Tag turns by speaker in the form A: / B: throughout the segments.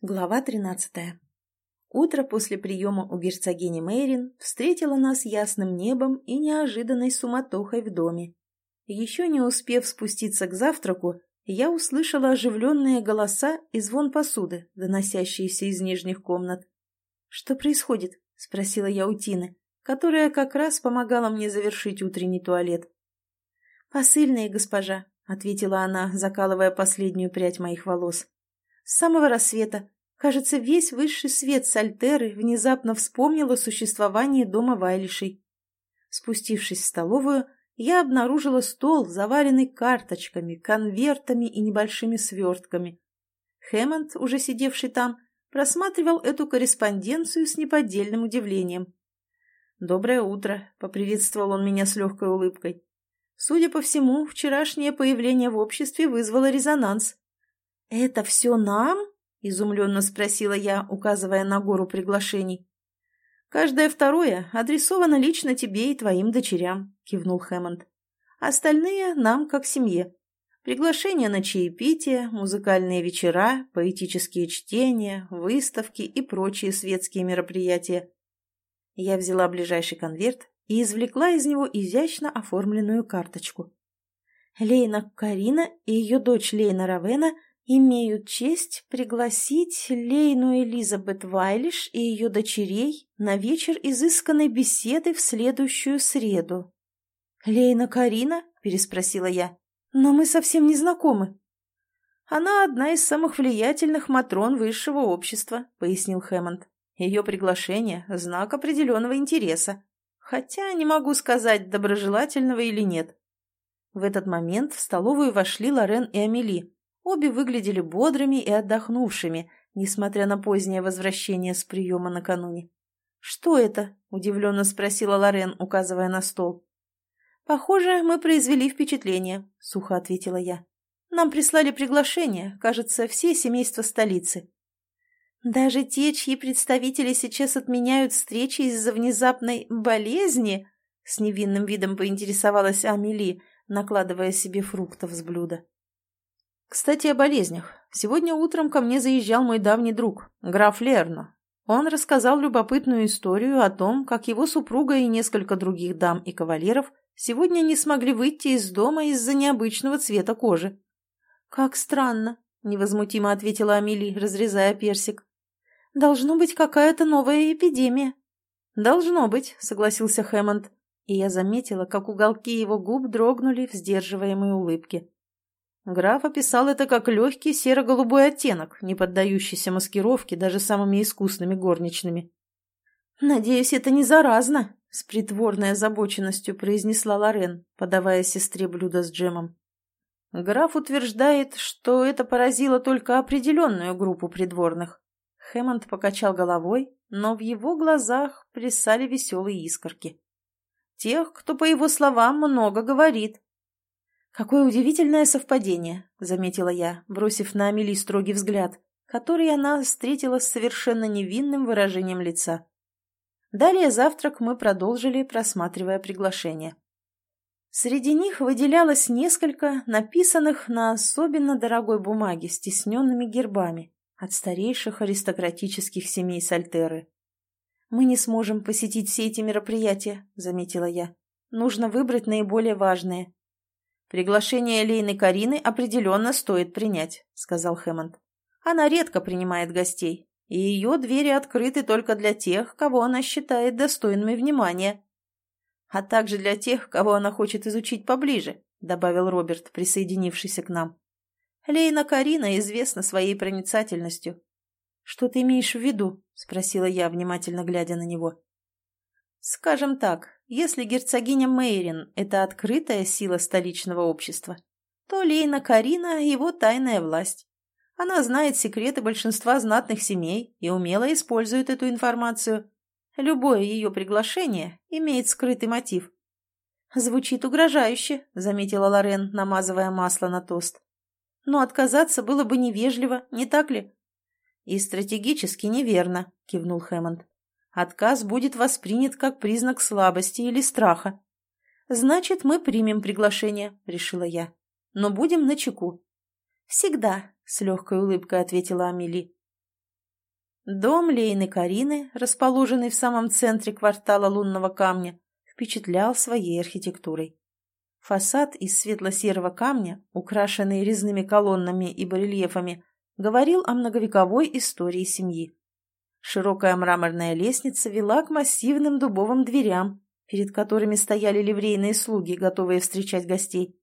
A: Глава 13. Утро после приема у герцогини Мейрин встретило нас ясным небом и неожиданной суматохой в доме. Еще не успев спуститься к завтраку, я услышала оживленные голоса и звон посуды, доносящиеся из нижних комнат. «Что происходит?» — спросила я у Тины, которая как раз помогала мне завершить утренний туалет. «Посыльные, госпожа», — ответила она, закалывая последнюю прядь моих волос. С самого рассвета. Кажется, весь высший свет Сальтеры внезапно вспомнил о существовании дома Вайлишей. Спустившись в столовую, я обнаружила стол, заваленный карточками, конвертами и небольшими свертками. Хэммонд, уже сидевший там, просматривал эту корреспонденцию с неподдельным удивлением. «Доброе утро», — поприветствовал он меня с легкой улыбкой. Судя по всему, вчерашнее появление в обществе вызвало резонанс. «Это все нам?» — изумленно спросила я, указывая на гору приглашений. «Каждое второе адресовано лично тебе и твоим дочерям», — кивнул Хэммонд. «Остальные нам как семье. Приглашения на чаепитие, музыкальные вечера, поэтические чтения, выставки и прочие светские мероприятия». Я взяла ближайший конверт и извлекла из него изящно оформленную карточку. Лейна Карина и ее дочь Лейна Равена — имеют честь пригласить Лейну Элизабет Вайлиш и ее дочерей на вечер изысканной беседы в следующую среду. «Лейна Карина?» – переспросила я. «Но мы совсем не знакомы». «Она одна из самых влиятельных матрон высшего общества», – пояснил Хэммонд. «Ее приглашение – знак определенного интереса. Хотя не могу сказать, доброжелательного или нет». В этот момент в столовую вошли Лорен и Амели, Обе выглядели бодрыми и отдохнувшими, несмотря на позднее возвращение с приема накануне. «Что это?» – удивленно спросила Лорен, указывая на стол. «Похоже, мы произвели впечатление», – сухо ответила я. «Нам прислали приглашение, кажется, все семейства столицы». «Даже те, чьи представители сейчас отменяют встречи из-за внезапной болезни?» – с невинным видом поинтересовалась Амели, накладывая себе фруктов с блюда. Кстати, о болезнях. Сегодня утром ко мне заезжал мой давний друг, граф Лерно. Он рассказал любопытную историю о том, как его супруга и несколько других дам и кавалеров сегодня не смогли выйти из дома из-за необычного цвета кожи. «Как странно», — невозмутимо ответила Амели, разрезая персик. «Должно быть какая-то новая эпидемия». «Должно быть», — согласился Хэммонд, и я заметила, как уголки его губ дрогнули в сдерживаемой улыбке. Граф описал это как легкий серо-голубой оттенок, не поддающийся маскировке даже самыми искусными горничными. «Надеюсь, это не заразно», — с притворной озабоченностью произнесла Лорен, подавая сестре блюдо с джемом. Граф утверждает, что это поразило только определенную группу придворных. Хэммонд покачал головой, но в его глазах плясали веселые искорки. Тех, кто, по его словам, много говорит, «Какое удивительное совпадение», — заметила я, бросив на Амели строгий взгляд, который она встретила с совершенно невинным выражением лица. Далее завтрак мы продолжили, просматривая приглашения. Среди них выделялось несколько написанных на особенно дорогой бумаге с тисненными гербами от старейших аристократических семей Сальтеры. «Мы не сможем посетить все эти мероприятия», — заметила я. «Нужно выбрать наиболее важные. «Приглашение Лейны Карины определенно стоит принять», — сказал Хэммонд. «Она редко принимает гостей, и ее двери открыты только для тех, кого она считает достойными внимания, а также для тех, кого она хочет изучить поближе», — добавил Роберт, присоединившийся к нам. «Лейна Карина известна своей проницательностью». «Что ты имеешь в виду?» — спросила я, внимательно глядя на него. «Скажем так, если герцогиня Мейрин – это открытая сила столичного общества, то Лейна Карина – его тайная власть. Она знает секреты большинства знатных семей и умело использует эту информацию. Любое ее приглашение имеет скрытый мотив. «Звучит угрожающе», — заметила Лорен, намазывая масло на тост. «Но отказаться было бы невежливо, не так ли?» «И стратегически неверно», — кивнул Хэммонд отказ будет воспринят как признак слабости или страха. «Значит, мы примем приглашение», — решила я. «Но будем начеку». «Всегда», — с легкой улыбкой ответила Амели. Дом Лейны Карины, расположенный в самом центре квартала лунного камня, впечатлял своей архитектурой. Фасад из светло-серого камня, украшенный резными колоннами и барельефами, говорил о многовековой истории семьи. Широкая мраморная лестница вела к массивным дубовым дверям, перед которыми стояли ливрейные слуги, готовые встречать гостей.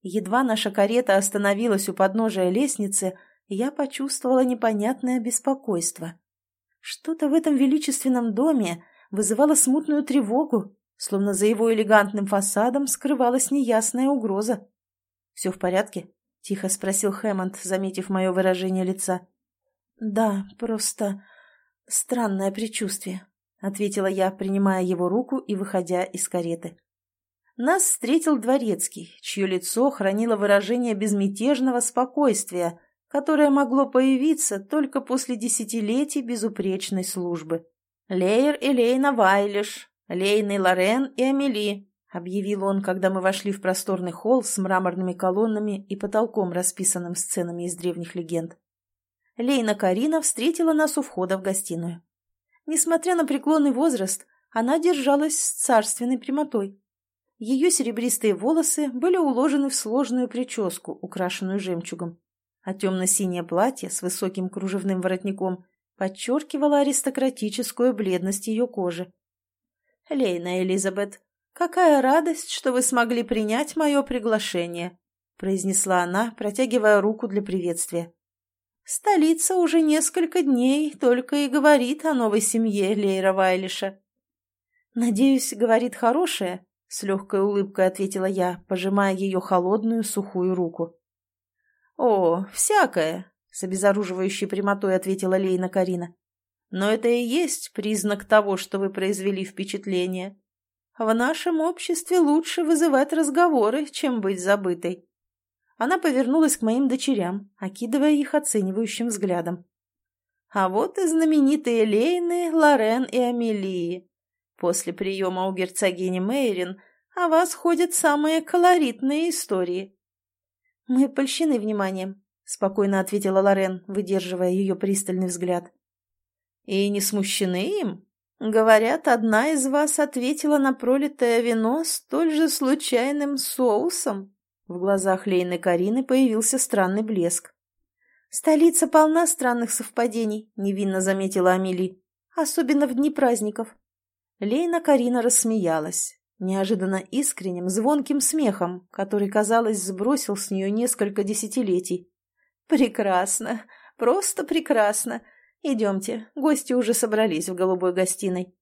A: Едва наша карета остановилась у подножия лестницы, я почувствовала непонятное беспокойство. Что-то в этом величественном доме вызывало смутную тревогу, словно за его элегантным фасадом скрывалась неясная угроза. «Все в порядке?» — тихо спросил Хэммонд, заметив мое выражение лица. «Да, просто странное предчувствие», — ответила я, принимая его руку и выходя из кареты. Нас встретил дворецкий, чье лицо хранило выражение безмятежного спокойствия, которое могло появиться только после десятилетий безупречной службы. «Лейер и Лейна Вайлиш, Лейны Лорен и Амели», — объявил он, когда мы вошли в просторный холл с мраморными колоннами и потолком, расписанным сценами из древних легенд. Лейна Карина встретила нас у входа в гостиную. Несмотря на преклонный возраст, она держалась с царственной прямотой. Ее серебристые волосы были уложены в сложную прическу, украшенную жемчугом, а темно-синее платье с высоким кружевным воротником подчеркивало аристократическую бледность ее кожи. «Лейна Элизабет, какая радость, что вы смогли принять мое приглашение!» произнесла она, протягивая руку для приветствия. Столица уже несколько дней только и говорит о новой семье Лейра Вайлиша. «Надеюсь, говорит хорошее?» — с легкой улыбкой ответила я, пожимая ее холодную сухую руку. «О, всякое!» — с обезоруживающей прямотой ответила Лейна Карина. «Но это и есть признак того, что вы произвели впечатление. В нашем обществе лучше вызывать разговоры, чем быть забытой». Она повернулась к моим дочерям, окидывая их оценивающим взглядом. А вот и знаменитые Лейны, Лорен и Амелии. После приема у герцогини Мейрин о вас ходят самые колоритные истории. «Мы польщены вниманием», — спокойно ответила Лорен, выдерживая ее пристальный взгляд. «И не смущены им? Говорят, одна из вас ответила на пролитое вино столь же случайным соусом». В глазах Лейны Карины появился странный блеск. «Столица полна странных совпадений», — невинно заметила Амели. «Особенно в дни праздников». Лейна Карина рассмеялась, неожиданно искренним, звонким смехом, который, казалось, сбросил с нее несколько десятилетий. «Прекрасно! Просто прекрасно! Идемте, гости уже собрались в голубой гостиной».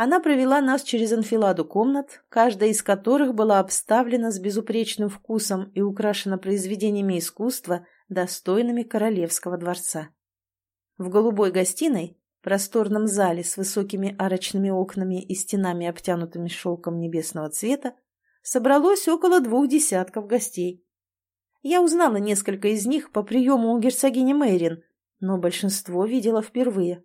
A: Она провела нас через анфиладу комнат, каждая из которых была обставлена с безупречным вкусом и украшена произведениями искусства, достойными королевского дворца. В голубой гостиной, просторном зале с высокими арочными окнами и стенами, обтянутыми шелком небесного цвета, собралось около двух десятков гостей. Я узнала несколько из них по приему у герцогини Мейрин, но большинство видела впервые.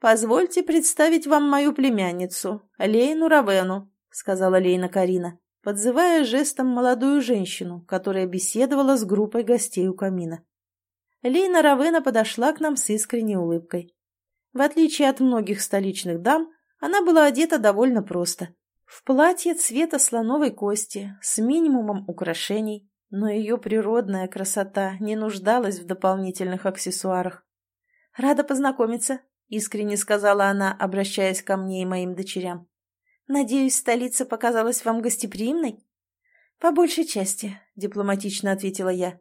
A: «Позвольте представить вам мою племянницу, Лейну Равену», — сказала Лейна Карина, подзывая жестом молодую женщину, которая беседовала с группой гостей у камина. Лейна Равена подошла к нам с искренней улыбкой. В отличие от многих столичных дам, она была одета довольно просто. В платье цвета слоновой кости, с минимумом украшений, но ее природная красота не нуждалась в дополнительных аксессуарах. «Рада познакомиться», — искренне сказала она, обращаясь ко мне и моим дочерям. «Надеюсь, столица показалась вам гостеприимной?» «По большей части», — дипломатично ответила я.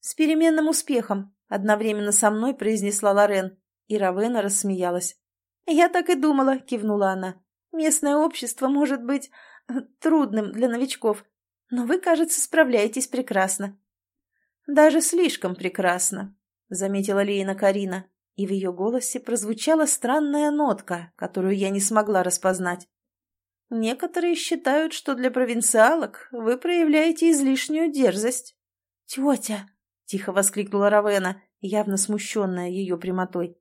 A: «С переменным успехом», — одновременно со мной произнесла Лорен, и Равена рассмеялась. «Я так и думала», — кивнула она. «Местное общество может быть э, трудным для новичков, но вы, кажется, справляетесь прекрасно». «Даже слишком прекрасно», — заметила Лейна Карина, и в ее голосе прозвучала странная нотка, которую я не смогла распознать. «Некоторые считают, что для провинциалок вы проявляете излишнюю дерзость». «Тетя!» — тихо воскликнула Равена, явно смущенная ее прямотой.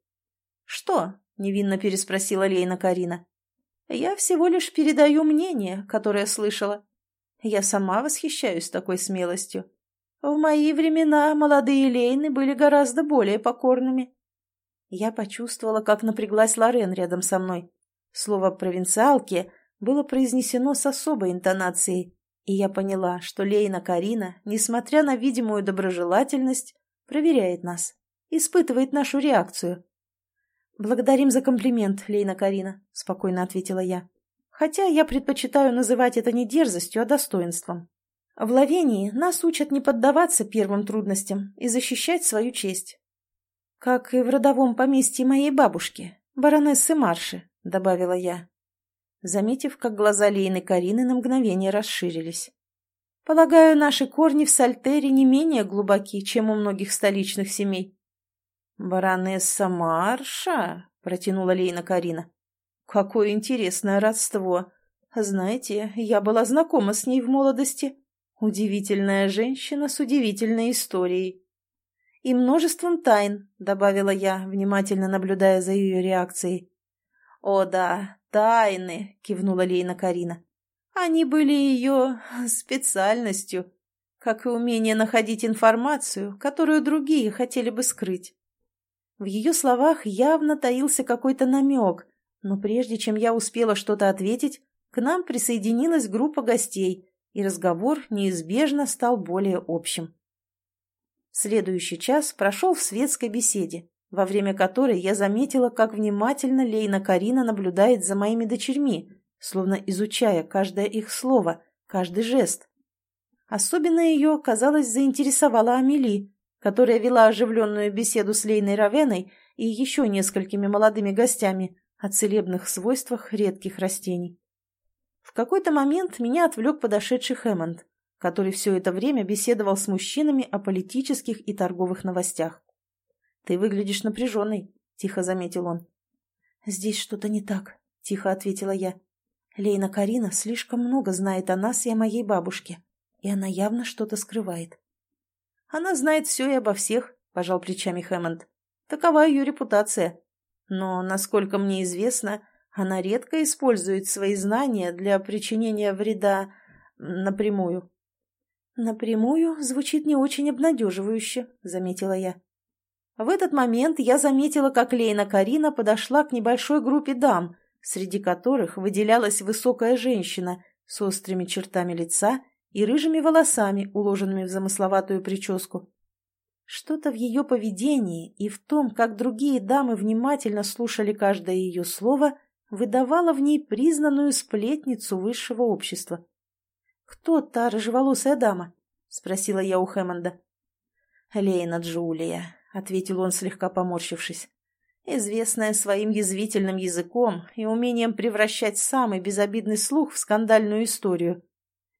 A: «Что?» — невинно переспросила Лейна Карина. «Я всего лишь передаю мнение, которое слышала. Я сама восхищаюсь такой смелостью. В мои времена молодые Лейны были гораздо более покорными». Я почувствовала, как напряглась Лорен рядом со мной. Слово «провинциалки» было произнесено с особой интонацией, и я поняла, что Лейна Карина, несмотря на видимую доброжелательность, проверяет нас, испытывает нашу реакцию. «Благодарим за комплимент, Лейна Карина», — спокойно ответила я. «Хотя я предпочитаю называть это не дерзостью, а достоинством. В Лавении нас учат не поддаваться первым трудностям и защищать свою честь. Как и в родовом поместье моей бабушки, баронессы Марши», — добавила я, заметив, как глаза Лейны Карины на мгновение расширились. «Полагаю, наши корни в Сальтере не менее глубоки, чем у многих столичных семей». «Баронесса Марша?» — протянула Лейна Карина. «Какое интересное родство! Знаете, я была знакома с ней в молодости. Удивительная женщина с удивительной историей». «И множеством тайн», — добавила я, внимательно наблюдая за ее реакцией. «О да, тайны», — кивнула Лейна Карина. «Они были ее специальностью, как и умение находить информацию, которую другие хотели бы скрыть. В ее словах явно таился какой-то намек, но прежде чем я успела что-то ответить, к нам присоединилась группа гостей, и разговор неизбежно стал более общим. Следующий час прошел в светской беседе, во время которой я заметила, как внимательно Лейна Карина наблюдает за моими дочерьми, словно изучая каждое их слово, каждый жест. Особенно ее, казалось, заинтересовала Амели, которая вела оживленную беседу с Лейной Равеной и еще несколькими молодыми гостями о целебных свойствах редких растений. В какой-то момент меня отвлек подошедший Хэммонд, который все это время беседовал с мужчинами о политических и торговых новостях. «Ты выглядишь напряженной», — тихо заметил он. «Здесь что-то не так», — тихо ответила я. «Лейна Карина слишком много знает о нас и о моей бабушке, и она явно что-то скрывает». Она знает все и обо всех, — пожал плечами Хэммонд. Такова ее репутация. Но, насколько мне известно, она редко использует свои знания для причинения вреда напрямую. «Напрямую звучит не очень обнадеживающе», — заметила я. В этот момент я заметила, как Лейна Карина подошла к небольшой группе дам, среди которых выделялась высокая женщина с острыми чертами лица и рыжими волосами, уложенными в замысловатую прическу. Что-то в ее поведении и в том, как другие дамы внимательно слушали каждое ее слово, выдавало в ней признанную сплетницу высшего общества. «Кто та рыжеволосая дама?» — спросила я у Хэммонда. «Лейна Джулия», — ответил он, слегка поморщившись. «Известная своим язвительным языком и умением превращать самый безобидный слух в скандальную историю.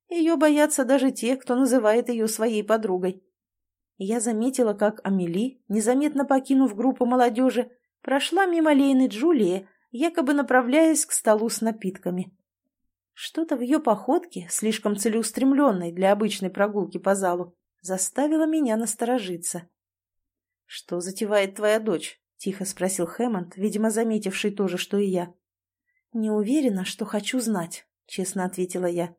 A: Ее боятся даже те, кто называет ее своей подругой. Я заметила, как Амели, незаметно покинув группу молодежи, прошла мимо Лейны Джулии, якобы направляясь к столу с напитками. Что-то в ее походке, слишком целеустремленной для обычной прогулки по залу, заставило меня насторожиться. «Что затевает твоя дочь?» — тихо спросил Хэммонд, видимо, заметивший то же, что и я. «Не уверена, что хочу знать», — честно ответила я.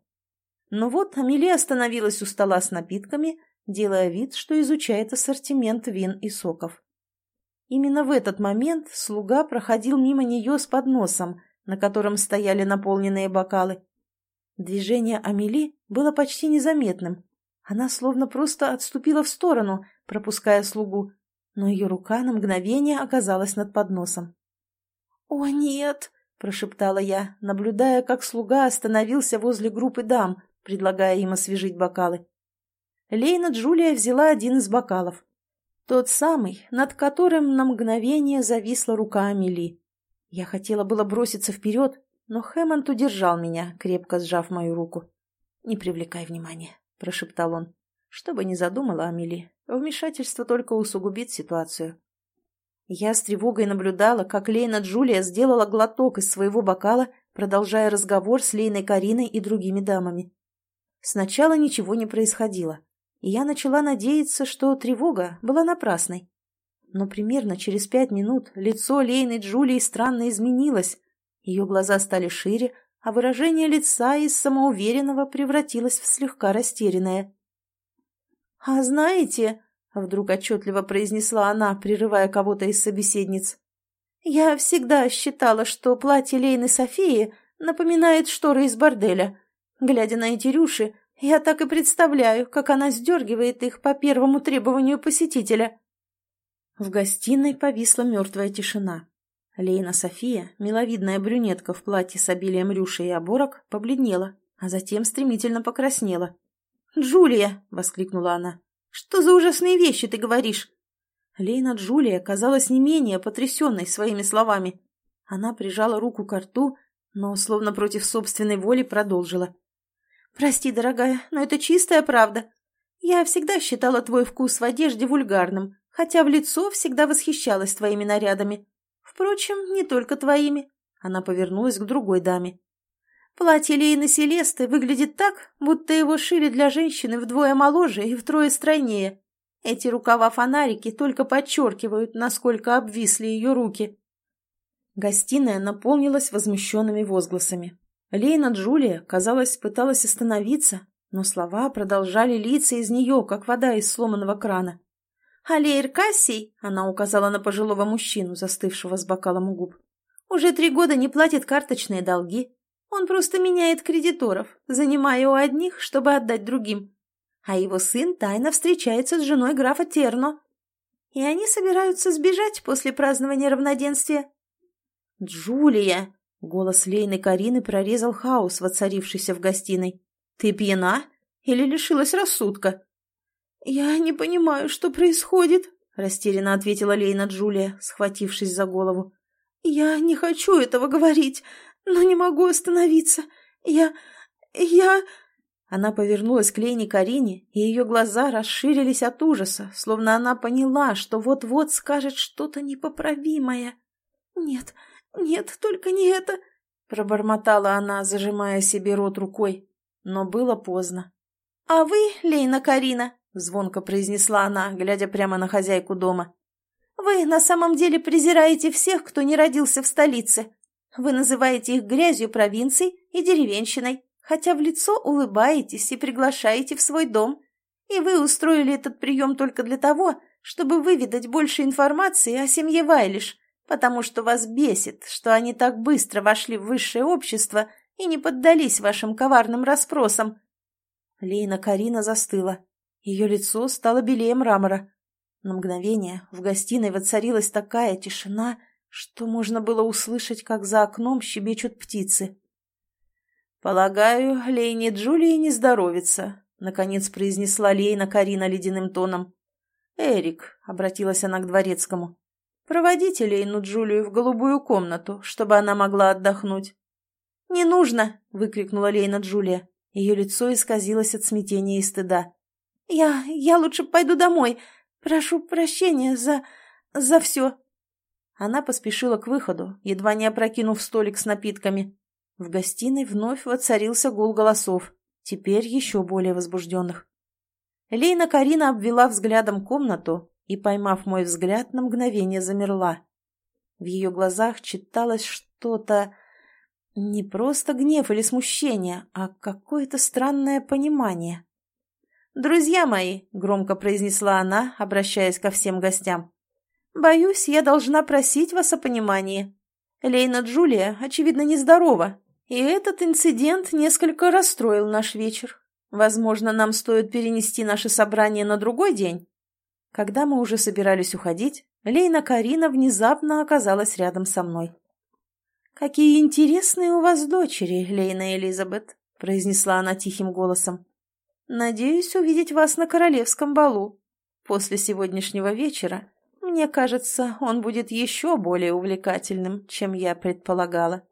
A: Но вот Амели остановилась у стола с напитками, делая вид, что изучает ассортимент вин и соков. Именно в этот момент слуга проходил мимо нее с подносом, на котором стояли наполненные бокалы. Движение Амели было почти незаметным. Она словно просто отступила в сторону, пропуская слугу, но ее рука на мгновение оказалась над подносом. «О, нет!» – прошептала я, наблюдая, как слуга остановился возле группы дам, предлагая им освежить бокалы. Лейна Джулия взяла один из бокалов. Тот самый, над которым на мгновение зависла рука Амели. Я хотела было броситься вперед, но Хэммонд удержал меня, крепко сжав мою руку. «Не привлекай внимания», — прошептал он. «Что бы ни задумала Амели, вмешательство только усугубит ситуацию». Я с тревогой наблюдала, как Лейна Джулия сделала глоток из своего бокала, продолжая разговор с Лейной Кариной и другими дамами. Сначала ничего не происходило, и я начала надеяться, что тревога была напрасной. Но примерно через пять минут лицо Лейны Джулии странно изменилось. Ее глаза стали шире, а выражение лица из самоуверенного превратилось в слегка растерянное. «А знаете...» — вдруг отчетливо произнесла она, прерывая кого-то из собеседниц. Я всегда считала, что платье Лейны Софии напоминает шторы из борделя. Глядя на эти рюши, я так и представляю, как она сдергивает их по первому требованию посетителя. В гостиной повисла мертвая тишина. Лейна София, миловидная брюнетка в платье с обилием рюшей и оборок, побледнела, а затем стремительно покраснела. «Джулия!» — воскликнула она. «Что за ужасные вещи ты говоришь?» Лейна Джулия казалась не менее потрясенной своими словами. Она прижала руку к рту, но, словно против собственной воли, продолжила. «Прости, дорогая, но это чистая правда. Я всегда считала твой вкус в одежде вульгарным, хотя в лицо всегда восхищалась твоими нарядами. Впрочем, не только твоими». Она повернулась к другой даме. «Платье Лейны Селесты выглядит так, будто его шили для женщины вдвое моложе и втрое стройнее. Эти рукава-фонарики только подчеркивают, насколько обвисли ее руки». Гостиная наполнилась возмущенными возгласами. Лейна Джулия, казалось, пыталась остановиться, но слова продолжали литься из нее, как вода из сломанного крана. «Алейр Кассий», — она указала на пожилого мужчину, застывшего с бокалом у губ, — «уже три года не платит карточные долги. Он просто меняет кредиторов, занимая у одних, чтобы отдать другим. А его сын тайно встречается с женой графа Терно. И они собираются сбежать после празднования равноденствия». «Джулия!» Голос Лейны Карины прорезал хаос, воцарившийся в гостиной. «Ты пьяна? Или лишилась рассудка?» «Я не понимаю, что происходит», — растерянно ответила Лейна Джулия, схватившись за голову. «Я не хочу этого говорить, но не могу остановиться. Я... я...» Она повернулась к Лейне Карине, и ее глаза расширились от ужаса, словно она поняла, что вот-вот скажет что-то непоправимое. «Нет, «Нет, только не это!» — пробормотала она, зажимая себе рот рукой. Но было поздно. «А вы, Лейна Карина?» — звонко произнесла она, глядя прямо на хозяйку дома. «Вы на самом деле презираете всех, кто не родился в столице. Вы называете их грязью провинций и деревенщиной, хотя в лицо улыбаетесь и приглашаете в свой дом. И вы устроили этот прием только для того, чтобы выведать больше информации о семье Вайлиш, потому что вас бесит, что они так быстро вошли в высшее общество и не поддались вашим коварным расспросам». Лейна Карина застыла. Ее лицо стало белее мрамора. На мгновение в гостиной воцарилась такая тишина, что можно было услышать, как за окном щебечут птицы. «Полагаю, Лейне Джулии не здоровится», — наконец произнесла Лейна Карина ледяным тоном. «Эрик», — обратилась она к дворецкому, Проводите Лейну Джулию в голубую комнату, чтобы она могла отдохнуть. «Не нужно!» — выкрикнула Лейна Джулия. Ее лицо исказилось от смятения и стыда. «Я... я лучше пойду домой. Прошу прощения за... за все». Она поспешила к выходу, едва не опрокинув столик с напитками. В гостиной вновь воцарился гул голосов, теперь еще более возбужденных. Лейна Карина обвела взглядом комнату, и, поймав мой взгляд, на мгновение замерла. В ее глазах читалось что-то... Не просто гнев или смущение, а какое-то странное понимание. «Друзья мои», — громко произнесла она, обращаясь ко всем гостям, — «боюсь, я должна просить вас о понимании. Лейна Джулия, очевидно, нездорова, и этот инцидент несколько расстроил наш вечер. Возможно, нам стоит перенести наше собрание на другой день. Когда мы уже собирались уходить, Лейна Карина внезапно оказалась рядом со мной. «Какие интересные у вас дочери, Лейна Элизабет», — произнесла она тихим голосом. «Надеюсь увидеть вас на королевском балу. После сегодняшнего вечера, мне кажется, он будет еще более увлекательным, чем я предполагала».